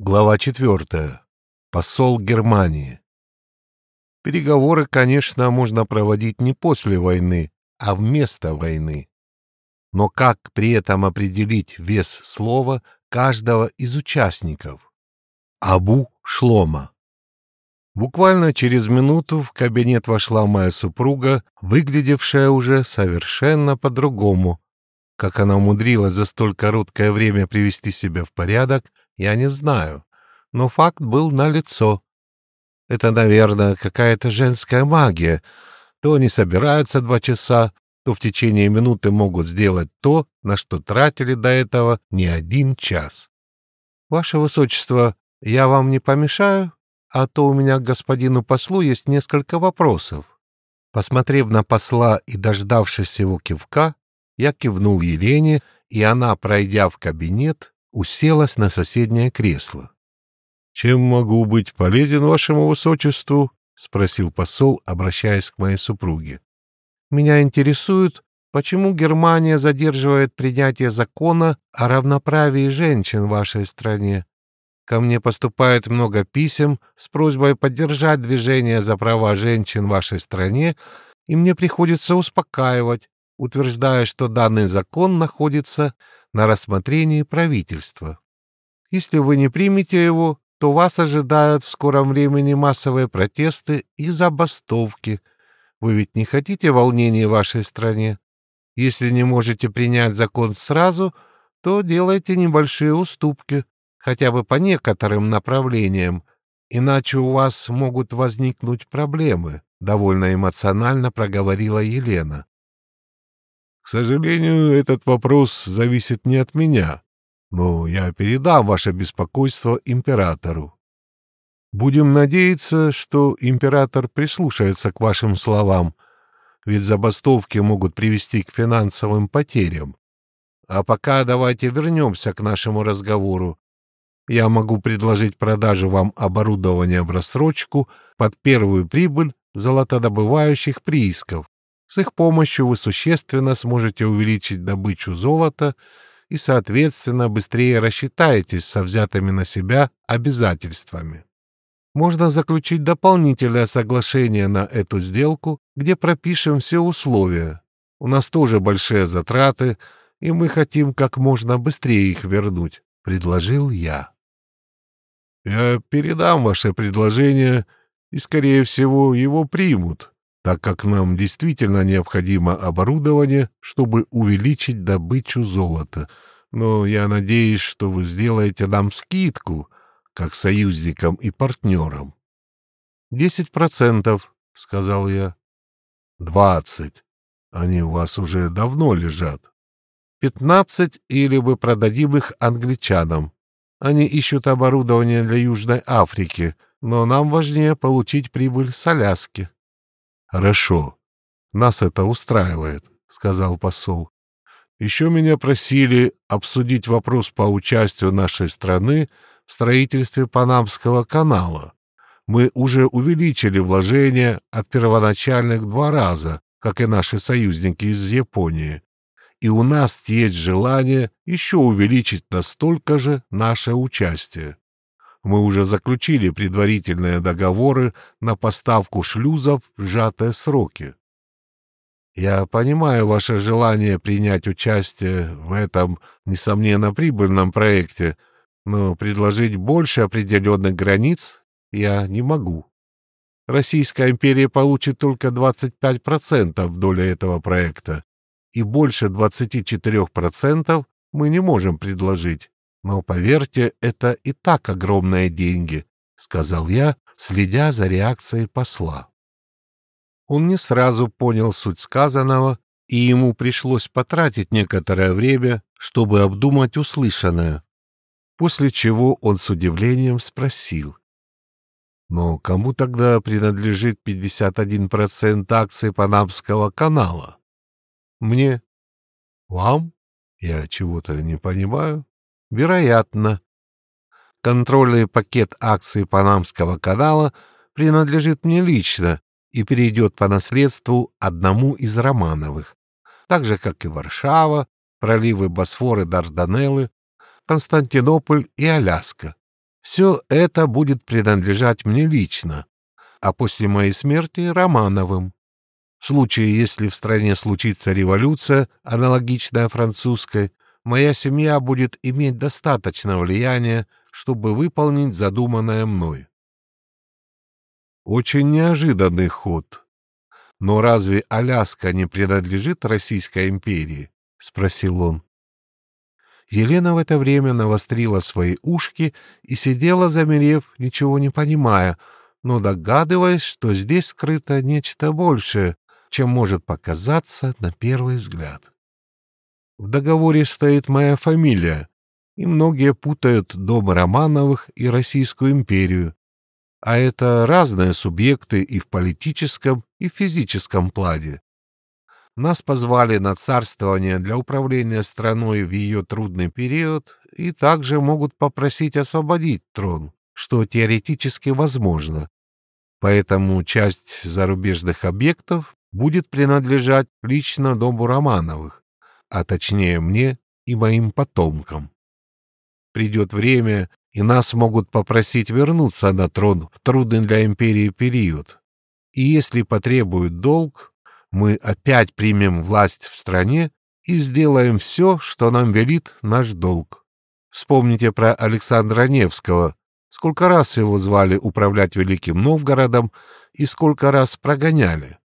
Глава 4. Посол Германии. Переговоры, конечно, можно проводить не после войны, а вместо войны. Но как при этом определить вес слова каждого из участников? Абу Шлома. Буквально через минуту в кабинет вошла моя супруга, выглядевшая уже совершенно по-другому. Как она умудрилась за столь короткое время привести себя в порядок — я не знаю, но факт был налицо. Это, наверное, какая-то женская магия. То они собираются два часа, то в течение минуты могут сделать то, на что тратили до этого не один час. Ваше Высочество, я вам не помешаю, а то у меня к господину послу есть несколько вопросов. Посмотрев на посла и дождавшись его кивка, я кивнул Елене, и она, пройдя в кабинет, уселась на соседнее кресло. — Чем могу быть полезен вашему высочеству? — спросил посол, обращаясь к моей супруге. — Меня интересует, почему Германия задерживает принятие закона о равноправии женщин в вашей стране. Ко мне поступает много писем с просьбой поддержать движение за права женщин в вашей стране, и мне приходится успокаивать, утверждая, что данный закон находится на рассмотрении правительства. Если вы не примете его, то вас ожидают в скором времени массовые протесты и забастовки. Вы ведь не хотите волнений в вашей стране? Если не можете принять закон сразу, то делайте небольшие уступки, хотя бы по некоторым направлениям, иначе у вас могут возникнуть проблемы, — довольно эмоционально проговорила Елена. К сожалению, этот вопрос зависит не от меня, но я передам ваше беспокойство императору. Будем надеяться, что император прислушается к вашим словам, ведь забастовки могут привести к финансовым потерям. А пока давайте вернемся к нашему разговору. Я могу предложить продажу вам оборудования в рассрочку под первую прибыль золотодобывающих приисков. С их помощью вы существенно сможете увеличить добычу золота и, соответственно, быстрее рассчитаетесь со взятыми на себя обязательствами. Можно заключить дополнительное соглашение на эту сделку, где пропишем все условия. У нас тоже большие затраты, и мы хотим как можно быстрее их вернуть, — предложил я. Я передам ваше предложение, и, скорее всего, его примут, так как нам действительно необходимо оборудование, чтобы увеличить добычу золота. Но я надеюсь, что вы сделаете нам скидку, как союзникам и партнерам. — Десять процентов, — сказал я. — Двадцать. Они у вас уже давно лежат. Пятнадцать или вы продадим их англичанам. Они ищут оборудование для Южной Африки, но нам важнее получить прибыль с Аляски. Хорошо. Нас это устраивает, сказал посол. Еще меня просили обсудить вопрос по участию нашей страны в строительстве Панамского канала. Мы уже увеличили вложения от первоначальных два раза, как и наши союзники из Японии. И у нас есть желание еще увеличить настолько же наше участие. Мы уже заключили предварительные договоры на поставку шлюзов в сжатые сроки. Я понимаю ваше желание принять участие в этом, несомненно, прибыльном проекте, но предложить больше определенных границ я не могу. Российская империя получит только 25% доли этого проекта, и больше 24% мы не можем предложить. Но, поверьте, это и так огромные деньги, — сказал я, следя за реакцией посла. Он не сразу понял суть сказанного, и ему пришлось потратить некоторое время, чтобы обдумать услышанное, после чего он с удивлением спросил. «Но кому тогда принадлежит 51% акций Панамского канала?» «Мне». «Вам? Я чего-то не понимаю». Вероятно. Контрольный пакет акций Панамского канала принадлежит мне лично и перейдет по наследству одному из Романовых, так же, как и Варшава, проливы Босфор и Дарданеллы, Константинополь и Аляска. Все это будет принадлежать мне лично, а после моей смерти — Романовым. В случае, если в стране случится революция, аналогичная французской, моя семья будет иметь достаточно влияния, чтобы выполнить задуманное мной. Очень неожиданный ход. Но разве Аляска не принадлежит Российской империи? спросил он. Елена в это время навострила свои ушки и сидела, замерев, ничего не понимая, но догадываясь, что здесь скрыто нечто большее, чем может показаться на первый взгляд. В договоре стоит моя фамилия, и многие путают дом Романовых и Российскую империю, а это разные субъекты и в политическом, и в физическом плане. Нас позвали на царствование для управления страной в ее трудный период и также могут попросить освободить трон, что теоретически возможно. Поэтому часть зарубежных объектов будет принадлежать лично дому Романовых, а точнее мне и моим потомкам. Придет время, и нас могут попросить вернуться на трон в трудный для империи период. И если потребуют долг, мы опять примем власть в стране и сделаем все, что нам велит наш долг. Вспомните про Александра Невского. Сколько раз его звали управлять Великим Новгородом и сколько раз прогоняли.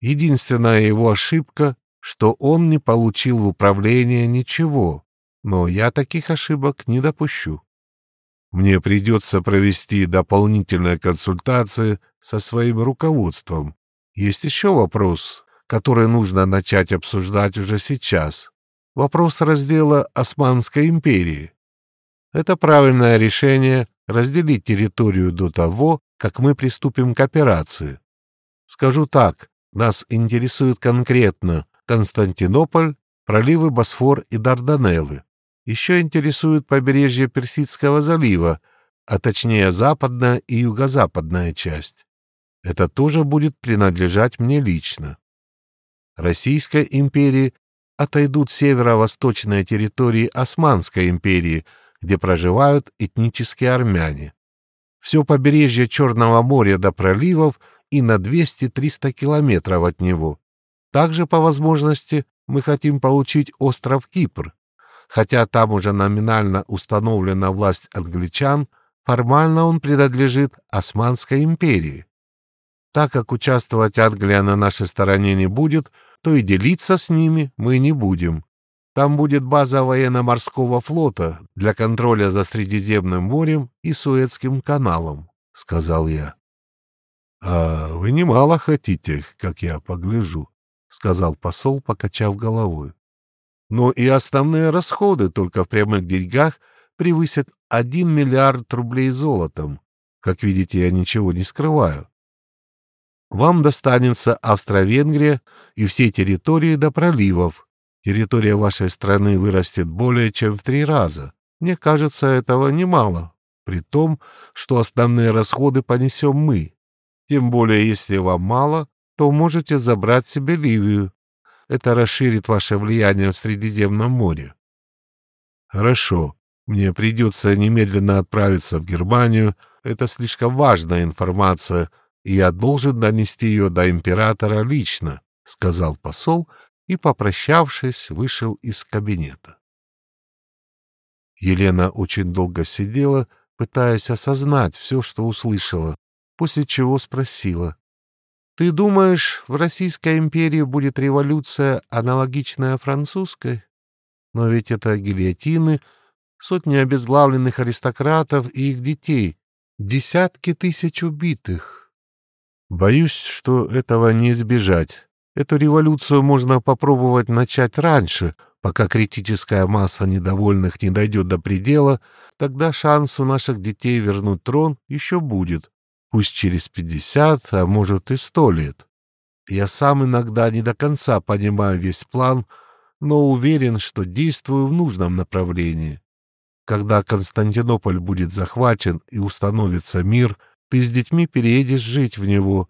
Единственная его ошибка, что он не получил в управление ничего, но я таких ошибок не допущу. Мне придется провести дополнительные консультации со своим руководством. Есть еще вопрос, который нужно начать обсуждать уже сейчас. Вопрос раздела Османской империи. Это правильное решение разделить территорию до того, как мы приступим к операции. Скажу так, нас интересует конкретно Константинополь, проливы Босфор и Дарданеллы. Еще интересует побережье Персидского залива, а точнее западная и юго-западная часть. Это тоже будет принадлежать мне лично. Российской империи отойдут северо-восточные территории Османской империи, где проживают этнические армяне. Все побережье Черного моря до проливов и на 200-300 километров от него. Также, по возможности, мы хотим получить остров Кипр. Хотя там уже номинально установлена власть англичан, формально он принадлежит Османской империи. Так как участвовать Англия на нашей стороне не будет, то и делиться с ними мы не будем. Там будет база военно-морского флота для контроля за Средиземным морем и Суэцким каналом, — сказал я. «А вы немало хотите, как я погляжу», — сказал посол, покачав головой. «Но и основные расходы только в прямых деньгах превысят 1 миллиард рублей золотом. Как видите, я ничего не скрываю. Вам достанется Австро-Венгрия и все территории до проливов. Территория вашей страны вырастет более чем в три раза. Мне кажется, этого немало, при том, что основные расходы понесем мы. Тем более, если вам мало, то можете забрать себе Ливию. Это расширит ваше влияние в Средиземном море. Хорошо. Мне придется немедленно отправиться в Германию. Это слишком важная информация, и я должен донести ее до императора лично, — сказал посол и, попрощавшись, вышел из кабинета. Елена очень долго сидела, пытаясь осознать все, что услышала, после чего спросила. «Ты думаешь, в Российской империи будет революция, аналогичная французской? Но ведь это гильотины, сотни обезглавленных аристократов и их детей, десятки тысяч убитых. Боюсь, что этого не избежать. Эту революцию можно попробовать начать раньше, пока критическая масса недовольных не дойдет до предела, тогда шанс у наших детей вернуть трон еще будет пусть через пятьдесят, а может и сто лет. Я сам иногда не до конца понимаю весь план, но уверен, что действую в нужном направлении. Когда Константинополь будет захвачен и установится мир, ты с детьми переедешь жить в него.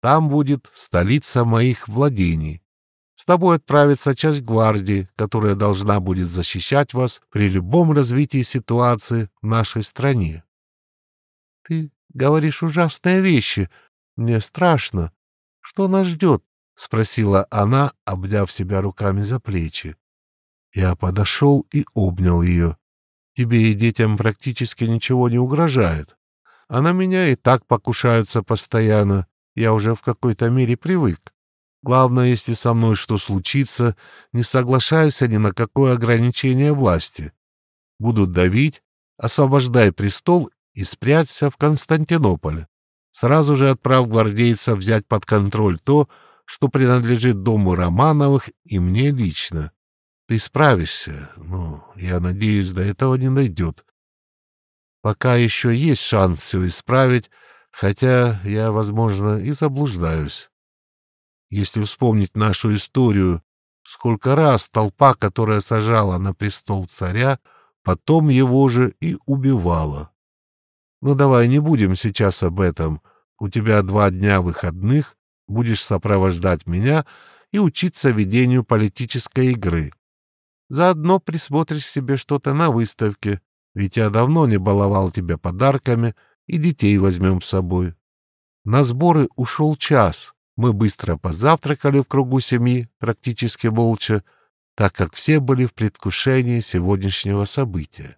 Там будет столица моих владений. С тобой отправится часть гвардии, которая должна будет защищать вас при любом развитии ситуации в нашей стране. Ты говоришь ужасные вещи. Мне страшно. Что нас ждет? — спросила она, обняв себя руками за плечи. Я подошел и обнял ее. Тебе и детям практически ничего не угрожает. А на меня и так покушаются постоянно. Я уже в какой-то мере привык. Главное, если со мной что случится, не соглашайся ни на какое ограничение власти. Будут давить, освобождай престол и спрячься в Константинополе. Сразу же отправь гвардейцев взять под контроль то, что принадлежит дому Романовых и мне лично. Ты справишься, но, я надеюсь, до этого не дойдет. Пока еще есть шанс все исправить, хотя я, возможно, и заблуждаюсь. Если вспомнить нашу историю, сколько раз толпа, которая сажала на престол царя, потом его же и убивала. Ну давай не будем сейчас об этом. У тебя два дня выходных, будешь сопровождать меня и учиться ведению политической игры. Заодно присмотришь себе что-то на выставке, ведь я давно не баловал тебя подарками, и детей возьмем с собой. На сборы ушел час. Мы быстро позавтракали в кругу семьи, практически молча, так как все были в предвкушении сегодняшнего события.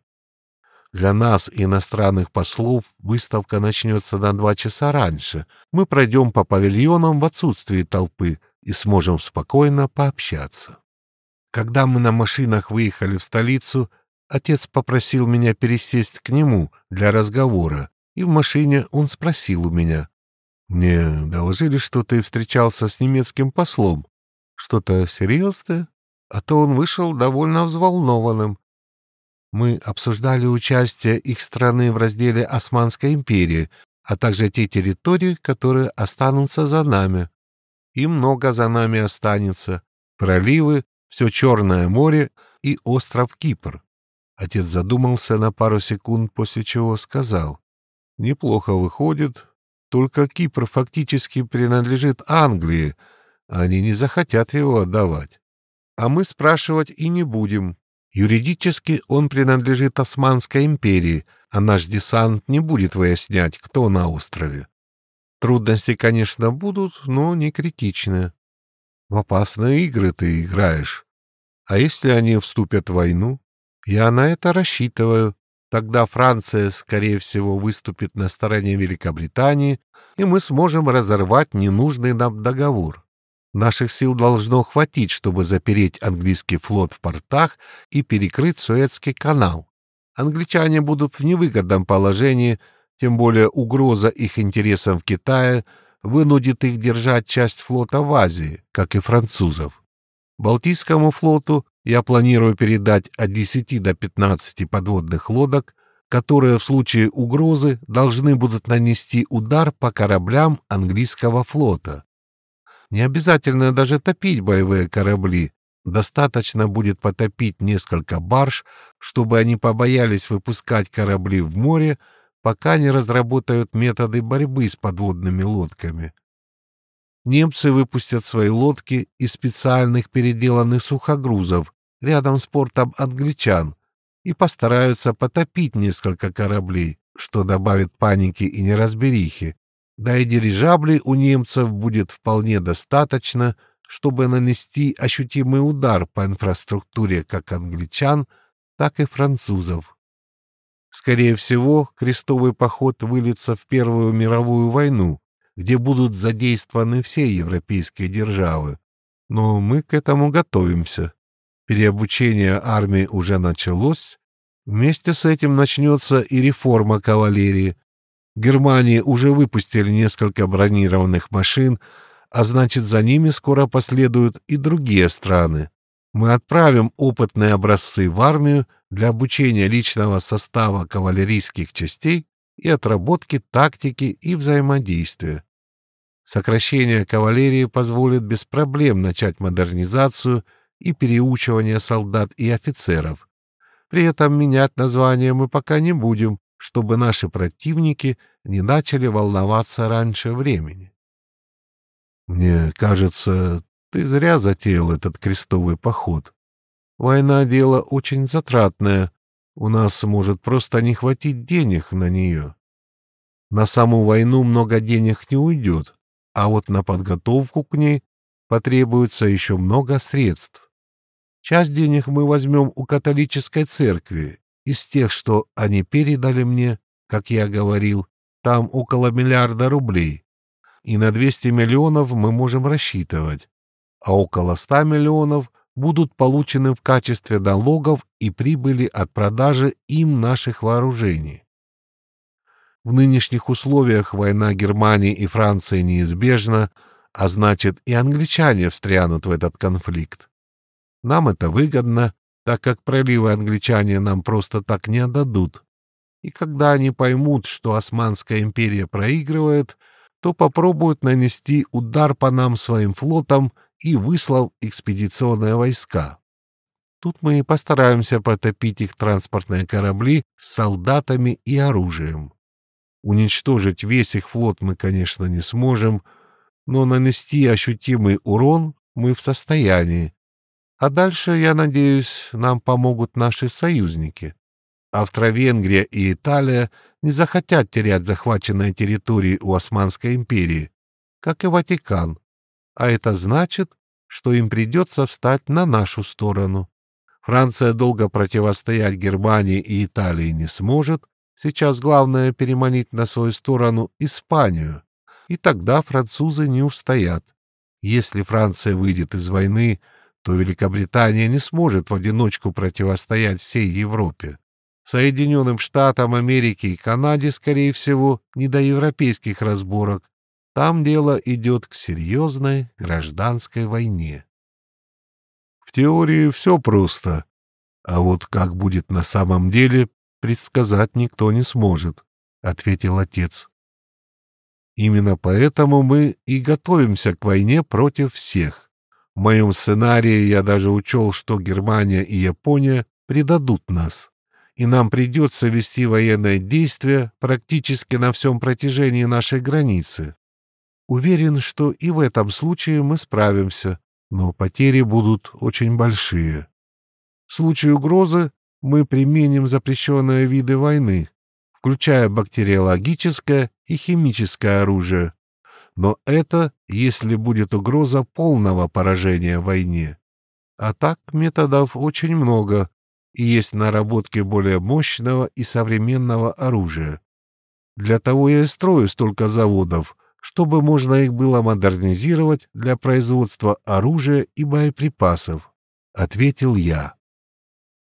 Для нас, иностранных послов, выставка начнется на два часа раньше. Мы пройдем по павильонам в отсутствии толпы и сможем спокойно пообщаться. Когда мы на машинах выехали в столицу, отец попросил меня пересесть к нему для разговора, и в машине он спросил у меня. «Мне доложили, что ты встречался с немецким послом. Что-то серьезное?» А то он вышел довольно взволнованным. Мы обсуждали участие их страны в разделе Османской империи, а также те территории, которые останутся за нами. И много за нами останется. Проливы, все Черное море и остров Кипр. Отец задумался на пару секунд, после чего сказал. «Неплохо выходит, только Кипр фактически принадлежит Англии, они не захотят его отдавать. А мы спрашивать и не будем. Юридически он принадлежит Османской империи, а наш десант не будет выяснять, кто на острове. Трудности, конечно, будут, но не критичные. В опасные игры ты играешь. А если они вступят в войну? Я на это рассчитываю. Тогда Франция, скорее всего, выступит на стороне Великобритании, и мы сможем разорвать ненужный нам договор. Наших сил должно хватить, чтобы запереть английский флот в портах и перекрыть Суэцкий канал. Англичане будут в невыгодном положении, тем более угроза их интересам в Китае вынудит их держать часть флота в Азии, как и французов. Балтийскому флоту я планирую передать от 10 до 15 подводных лодок, которые в случае угрозы должны будут нанести удар по кораблям английского флота. Не обязательно даже топить боевые корабли, достаточно будет потопить несколько барж, чтобы они побоялись выпускать корабли в море, пока не разработают методы борьбы с подводными лодками немцы выпустят свои лодки из специальных переделанных сухогрузов рядом с портом англичан и постараются потопить несколько кораблей, что добавит паники и неразберихи. Да и дирижаблей у немцев будет вполне достаточно, чтобы нанести ощутимый удар по инфраструктуре как англичан, так и французов. Скорее всего, крестовый поход выльется в Первую мировую войну, где будут задействованы все европейские державы. Но мы к этому готовимся. Переобучение армии уже началось. Вместе с этим начнется и реформа кавалерии. Германии уже выпустили несколько бронированных машин, а значит, за ними скоро последуют и другие страны. Мы отправим опытные образцы в армию для обучения личного состава кавалерийских частей и отработки тактики и взаимодействия. Сокращение кавалерии позволит без проблем начать модернизацию и переучивание солдат и офицеров. При этом менять название мы пока не будем, чтобы наши противники не начали волноваться раньше времени. Мне кажется, ты зря затеял этот крестовый поход. Война — дело очень затратное. У нас может просто не хватить денег на нее. На саму войну много денег не уйдет, а вот на подготовку к ней потребуется еще много средств. Часть денег мы возьмем у католической церкви, из тех, что они передали мне, как я говорил, там около миллиарда рублей, и на 200 миллионов мы можем рассчитывать, а около 100 миллионов будут получены в качестве налогов и прибыли от продажи им наших вооружений. В нынешних условиях война Германии и Франции неизбежна, а значит и англичане встрянут в этот конфликт. Нам это выгодно, так как проливы англичане нам просто так не отдадут. И когда они поймут, что Османская империя проигрывает, то попробуют нанести удар по нам своим флотом и выслав экспедиционные войска. Тут мы и постараемся потопить их транспортные корабли с солдатами и оружием. Уничтожить весь их флот мы, конечно, не сможем, но нанести ощутимый урон мы в состоянии, а дальше, я надеюсь, нам помогут наши союзники. Австро-Венгрия и Италия не захотят терять захваченные территории у Османской империи, как и Ватикан. А это значит, что им придется встать на нашу сторону. Франция долго противостоять Германии и Италии не сможет. Сейчас главное переманить на свою сторону Испанию. И тогда французы не устоят. Если Франция выйдет из войны, то Великобритания не сможет в одиночку противостоять всей Европе. Соединенным Штатам Америки и Канаде, скорее всего, не до европейских разборок. Там дело идет к серьезной гражданской войне. В теории все просто, а вот как будет на самом деле, предсказать никто не сможет, — ответил отец. Именно поэтому мы и готовимся к войне против всех. В моем сценарии я даже учел, что Германия и Япония предадут нас, и нам придется вести военное действие практически на всем протяжении нашей границы. Уверен, что и в этом случае мы справимся, но потери будут очень большие. В случае угрозы мы применим запрещенные виды войны, включая бактериологическое и химическое оружие, но это, если будет угроза полного поражения в войне. А так методов очень много, и есть наработки более мощного и современного оружия. Для того я и строю столько заводов, чтобы можно их было модернизировать для производства оружия и боеприпасов, — ответил я.